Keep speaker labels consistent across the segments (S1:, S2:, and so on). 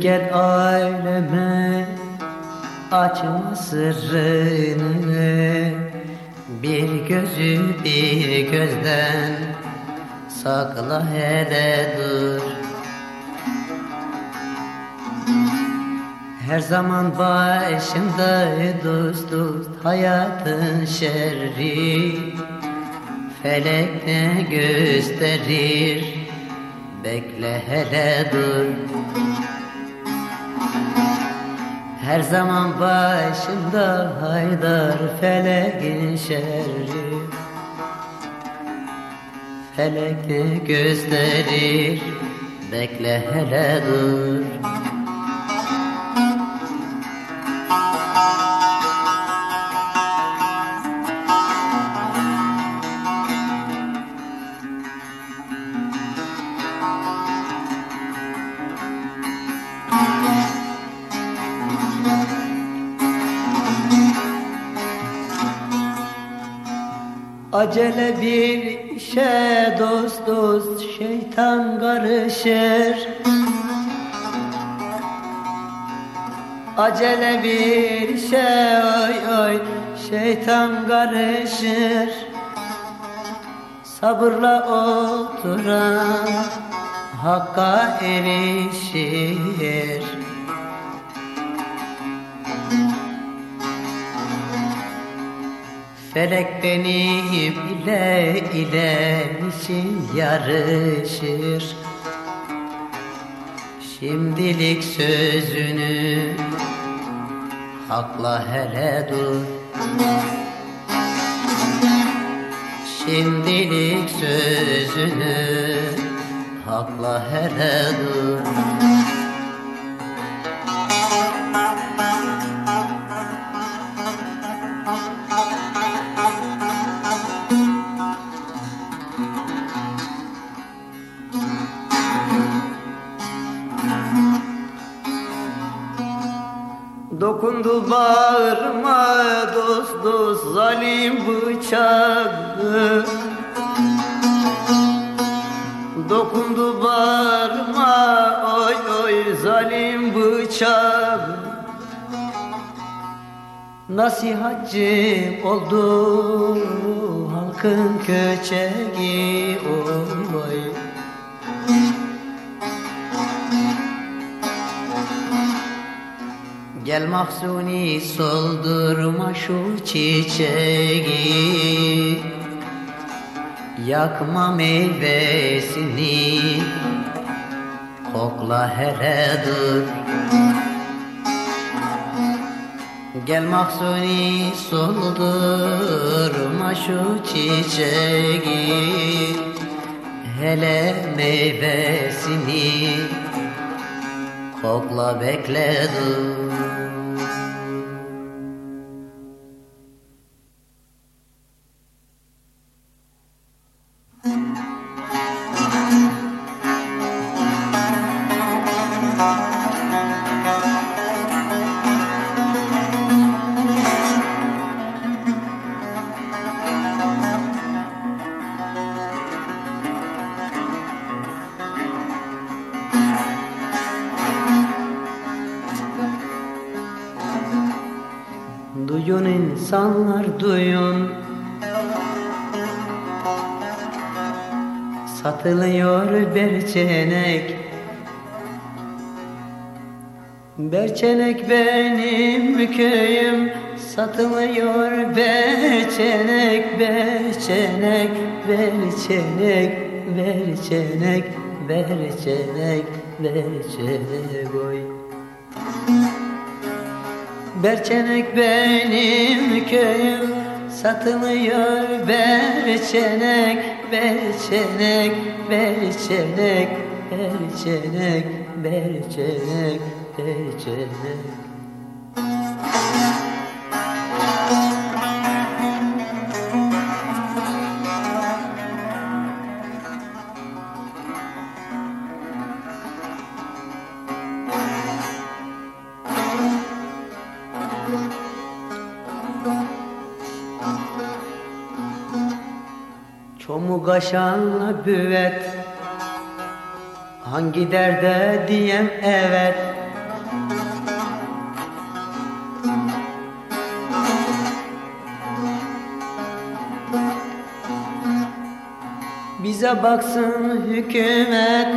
S1: Gel aileme açma sırrını. Bir gözü bir gözden sakla hele dur. Her zaman başımda dost dost hayatın şerri. Felek ne gösterir? Bekle hele dur Her zaman başımda haydar felekin şerri. Felek gösterir Bekle hele dur Acele bir işe dost dost şeytan karışır. Acele bir işe oy oy şeytan karışır. Sabırla oturan Hakka erişir Felek beni ile ile için yarışır. Şimdilik sözünü hakla hele dur. Şimdilik sözünü hakla hele dur Dokundu bağırma dost dost zalim bıçağı. Dokundu bağırma oy oy zalim bıçağı. Nasihatçı oldu halkın köçeği oy Gel mahzuni soldurma şu çiçeği. Yakma meyvesini. Kokla hele dur. Gel mahzuni soldurma şu çiçeği. Hele meyvesini Kokla bekle dur insanlar duyun Satılıyor berçenek Berçenek benim köyüm Satılıyor berçenek Berçenek, berçenek Berçenek, berçenek Berçenek oy Berçenek benim köyüm Satılıyor berçenek Berçenek, berçenek Berçenek, berçenek Berçenek Kaşanla büvet Hangi derde diyem evet Bize baksın hükümet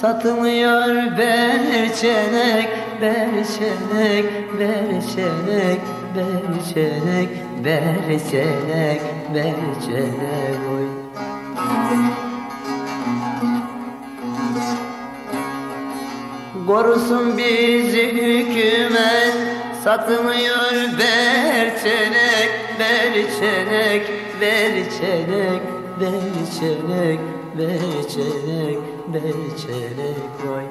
S1: Satılıyor berçenek Berçenek, berçenek, berçenek Berçenek, berçenek oy. Korusun bizi hükümet Satılıyor berçenek, berçenek, berçenek, berçenek, berçenek, berçenek vay.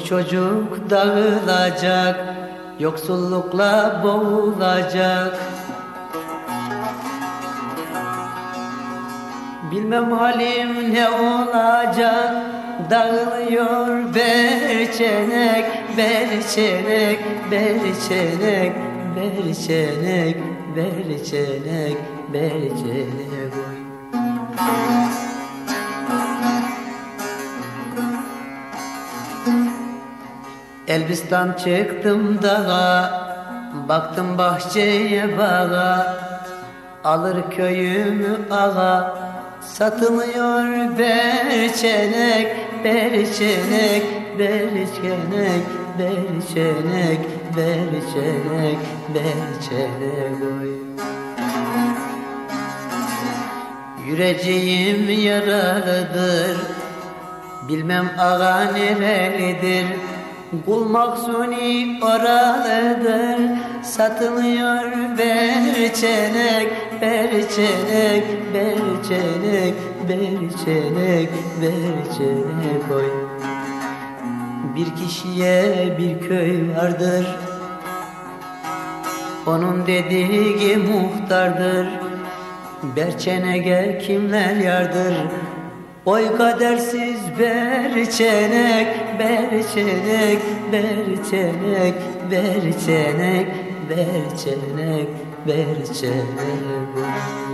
S1: Çoluk çocuk dağılacak Yoksullukla boğulacak Bilmem halim ne olacak Dağılıyor berçenek Berçenek, berçenek Berçenek, berçenek Berçenek oy. Elbistan çıktım dağa Baktım bahçeye bağa Alır köyümü ağa Satılıyor berçenek Berçenek, berçenek Berçenek, berçenek Berçenek oy. Yüreceğim yaralıdır Bilmem ağa nerelidir Kul maksuni oralıdır Satılıyor berçenek Berçenek, berçenek Berçenek, berçenek oy. Bir kişiye bir köy vardır. Onun dediği muhtardır. Berçenege kimler yardır Oy kadersiz berçenek, berçenek, berçenek, berçenek, berçenek, berçenek. Sakın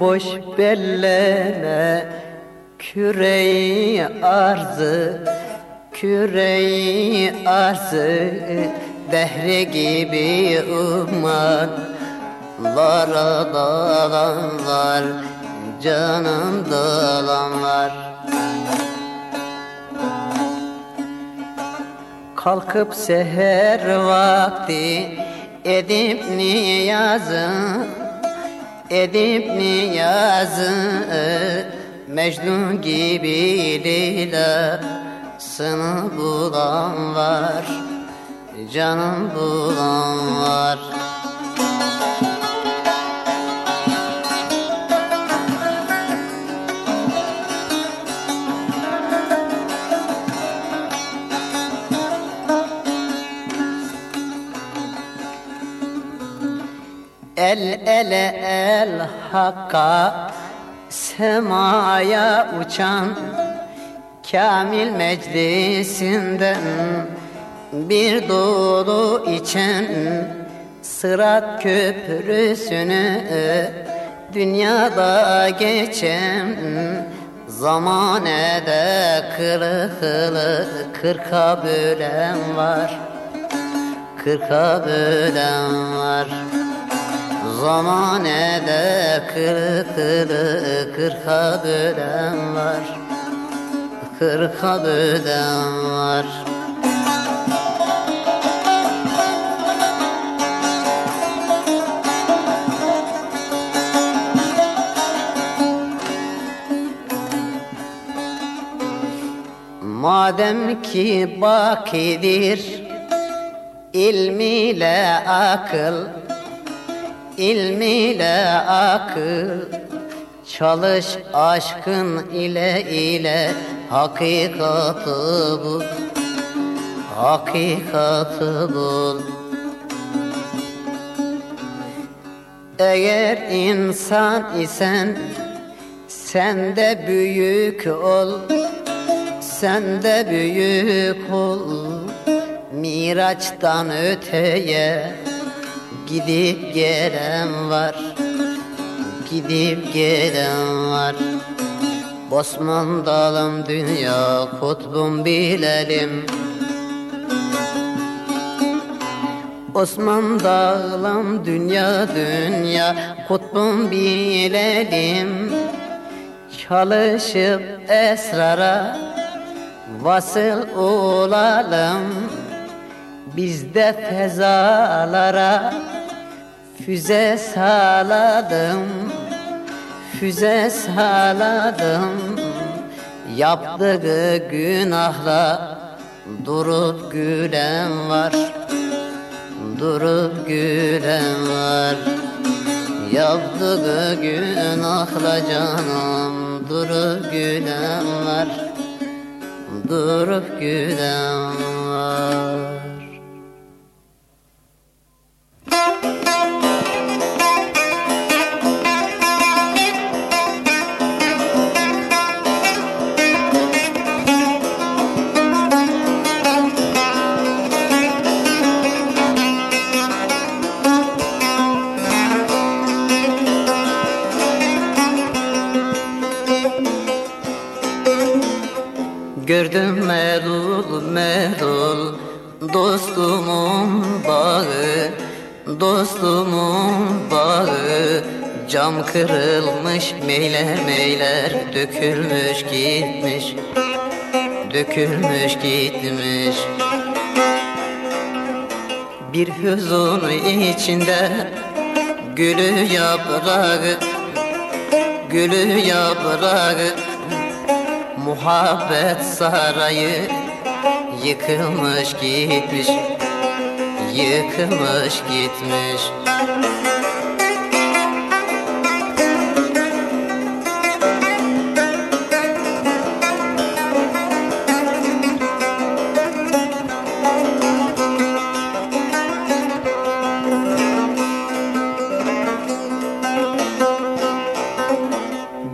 S1: boş belleme. Küreyi arzı Küreyi arzı dehri gibi umman Lara dalanlar canım dalanlar. Kalkıp seher vakti edip niyazı Edip niyazı Mecnun gibi Leyla'sını bulan var Canım bulan var El ele el hakka semaya uçan Kamil meclisinden bir dolu içen Sırat köprüsünü dünyada geçen Zamanede kırıklı kırka bölen var Kırka bölen var Zamanede kırı kırka bölen var. Kırka bölen var. Madem ki bakidir ilmiyle akıl ilmiyle akıl. Çalış aşkın ile ile. Hakikatı bul. Hakikatı bul. Eğer insan isen sen de büyük ol. Sen de büyük ol. Miraçtan öteye Gidip gelen var. Gidip gelen var. Bosman dalım dünya kutbum bilelim. Osman dağlam dünya dünya kutbum bilelim. Çalışıp esrara vasıl olalım. Biz de fezalara füze saladım Füze saladım. Yaptığı günahla durup gülen var Durup gülen var. Yaptığı günahla canım Durup gülen var Durup gülen var Gördüm medul medul dostumun bağı Dostumun bağı. Cam kırılmış meyler meyler dökülmüş gitmiş Dökülmüş gitmiş. Bir hüzun içinde gülü yaprağı Gülü yaprağı Muhabbet sarayı yıkılmış gitmiş Yıkılmış gitmiş.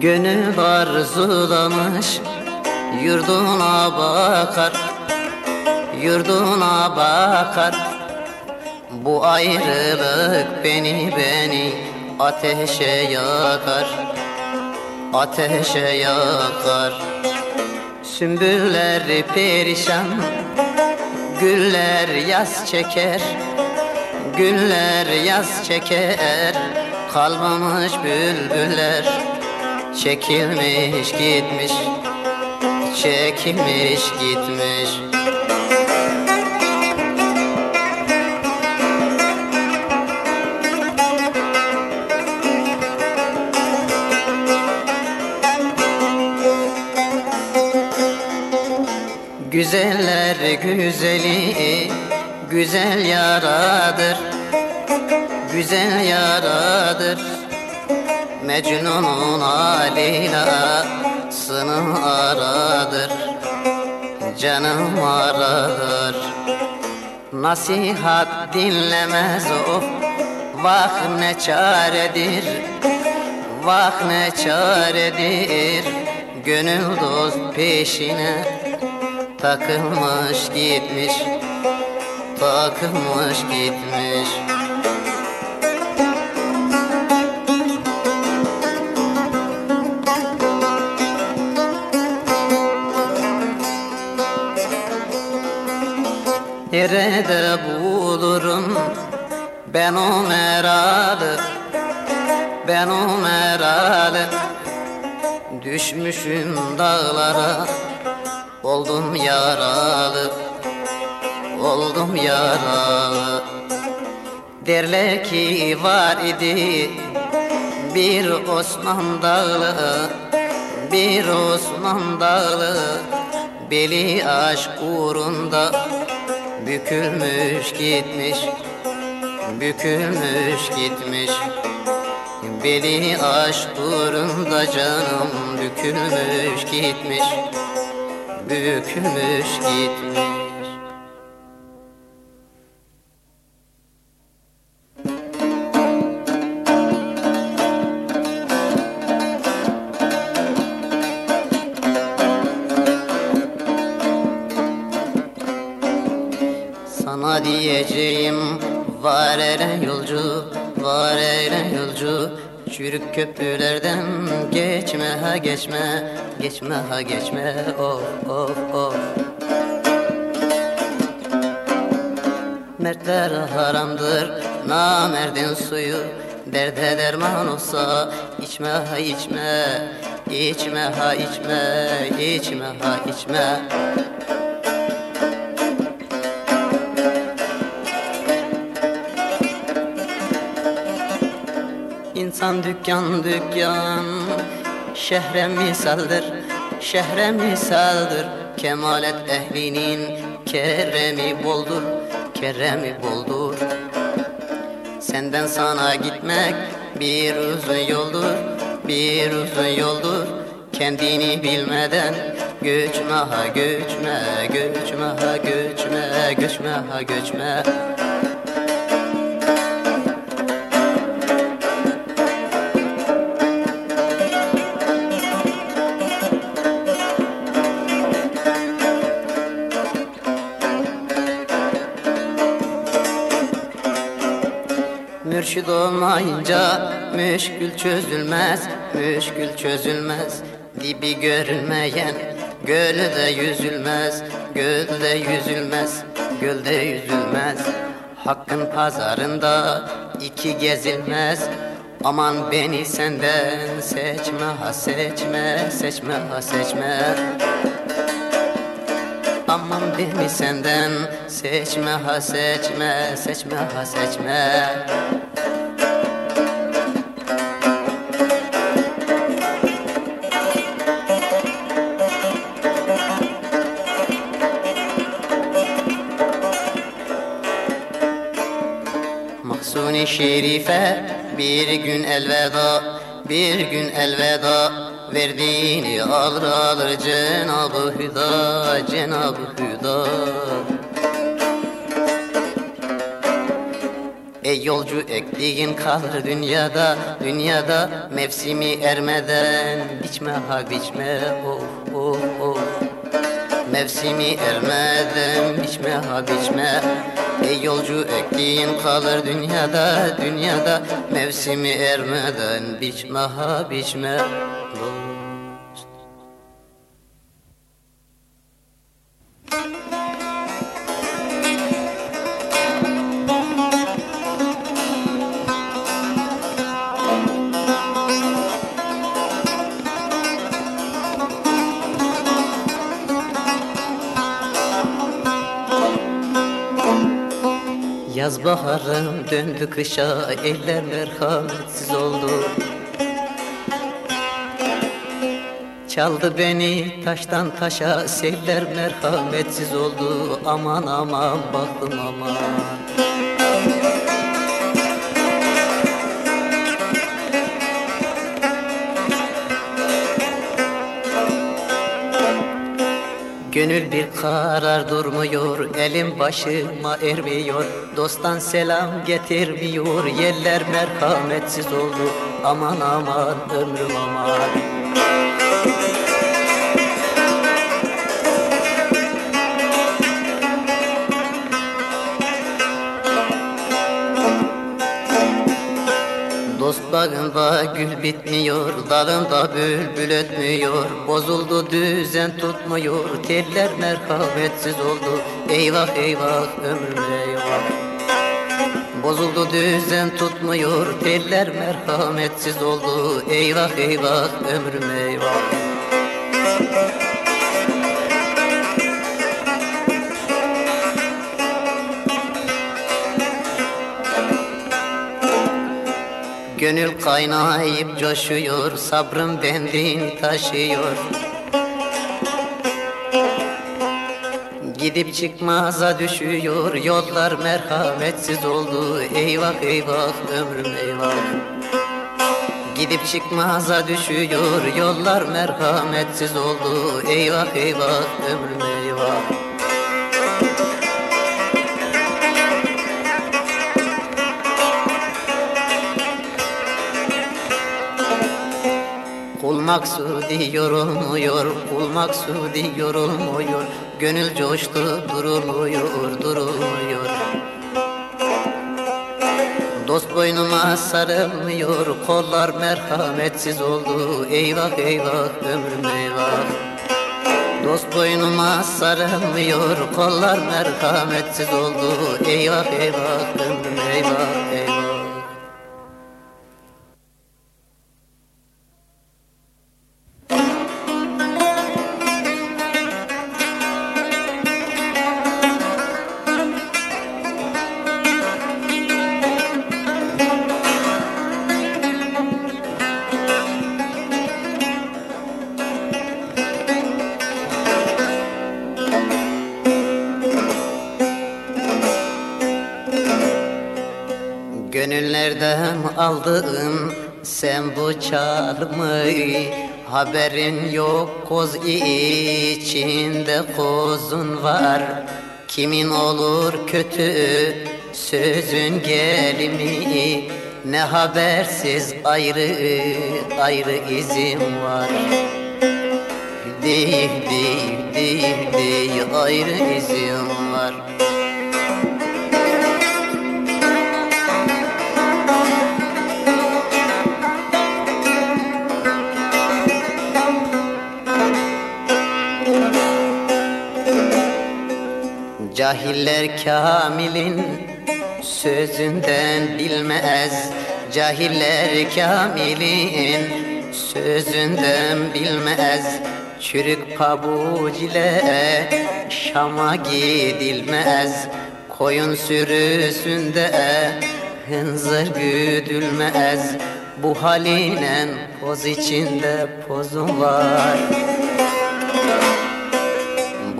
S1: Gönül arzulamış Yurduna bakar Yurduna bakar. Bu ayrılık beni beni Ateşe yakar Ateşe yakar. Sümbüller perişan Güller yaz çeker Güller yaz çeker. Kalmamış bülbüller Çekilmiş gitmiş Çekilmiş gitmiş. Güzeller güzeli Güzel yaradır. Güzel yaradır. Mecnun'un Leyla'sını aradır Canım aradır. Nasihat dinlemez o Vah ne çaredir Vah ne çaredir. Gönül dost peşine Takılmış gitmiş Takılmış gitmiş Nerede bulurum. Ben o meradı Ben o meralı. Düşmüşüm dağlara Oldum yaralı Oldum yaralı. Derler ki var idi Bir Osman Dağlı Bir Osman Dağlı. Beli aşk uğrunda Bükülmüş gitmiş Bükülmüş gitmiş. Beli aşk uğrunda canım Bükülmüş gitmiş Bükülmüş gitmiş var eyle yolcu, var eyle yolcu. Çürük köprülerden geçme ha geçme, geçme ha geçme. Of of of. Mertler haramdır, namerdin suyu. Derde derman olsa içme ha içme içme ha içme, içme ha içme İnsan dükkan dükkan. Şehre misaldır Şehre misaldır. Kemalet ehlinin Keremi boldur Keremi boldur. Senden sana gitmek Bir uzun yoldur Bir uzun yoldur. Kendini bilmeden Göçme ha göçme Göçme ha göçme Göçme ha göçme. Mürşid olmayınca müşkül çözülmez, müşkül çözülmez. Dibi görülmeyen gölde yüzülmez, gölde yüzülmez, gölde yüzülmez. Hakkın pazarında iki gezilmez. Aman beni senden seçme ha seçme, seçme ha seçme. Aman beni senden seçme ha seçme, seçme ha seçme Şerife bir gün elveda bir gün elveda. Verdiğini alır alır Cenab-ı Hüda Cenab-ı Hüda. Ey yolcu ektiğin kalır dünyada Dünyada mevsimi ermeden. Biçme ha biçme of of of Mevsimi ermeden biçme ha biçme Ey yolcu ektiğin kalır dünyada Dünyada. Mevsimi ermeden biçme ha biçme döndü kışa Eller merhametsiz oldu. Çaldı beni taştan taşa Seller merhametsiz oldu. Aman aman baktım aman Gönül bir karar durmuyor Elim başıma ermiyor. Dosttan selam getirmiyor Yeller merhametsiz oldu. Aman aman ömrüm aman Dost bağında gül bitmiyor, dalında bülbül ötmüyor. Bozuldu düzen tutmuyor, teller merhametsiz oldu. Eyvah eyvah ömrüm eyvah. Bozuldu düzen tutmuyor Teller merhametsiz oldu. Eyvah eyvah ömrüm eyvah Gönül kaynayıp coşuyor Sabrım bendin taşıyor. Gidip çıkmaza düşüyor Yollar merhametsiz oldu. Eyvah eyvah ömrüm eyvah. Gidip çıkmaza düşüyor Yollar merhametsiz oldu. Eyvah eyvah ömrüm eyvah maksudi yorulmuyor, kul maksudi yorulmuyor Gönül coştu durulmuyor, durulmuyor Dost boynuma sarılmıyor, kollar merhametsiz oldu. Eyvah eyvah ömrüm eyvah. Dost boynuma sarılmıyor, kollar merhametsiz oldu. Eyvah eyvah ömrüm Gönüllerden aldığım sen bu çarmı Haberin yok koz içinde kozun var. Kimin olur kötü sözün gelimi Ne habersiz ayrı ayrı izim var. Değil değil değil değil ayrı izim var Cahiller kamilin sözünden bilmez. Cahiller kamilin sözünden bilmez. Çürük pabuç ile Şam'a gidilmez. Koyun sürüsünde hınzır güdülmez. Bu halinen poz içinde pozun var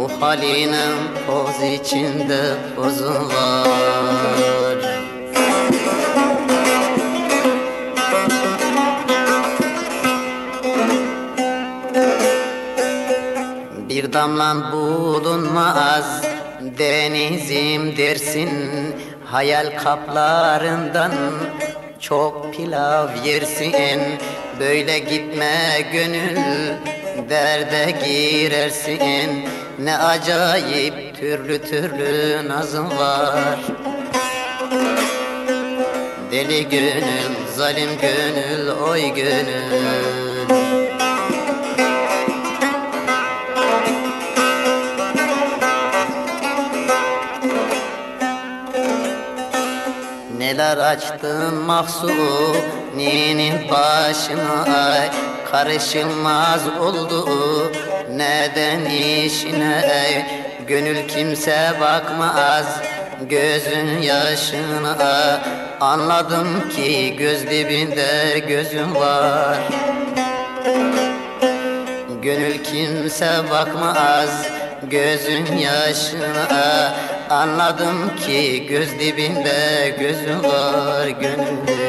S1: bu halinin poz içinde pozu var Bir damlan bulunmaz denizim dersin. Hayal kaplarından çok pilav yersin. Böyle gitme gönül derde girersin Ne acayip türlü türlü nazım var. Deli gönül, zalim gönül, oy gönül. Neler açtın mahzuninin başına? Ay Karışılmaz oldu neden işine Gönül kimse bakmaz gözün yaşına. Anladım ki göz dibinde gözüm var. Gönül kimse bakmaz gözün yaşına. Anladım ki göz dibinde gözün var. Gönül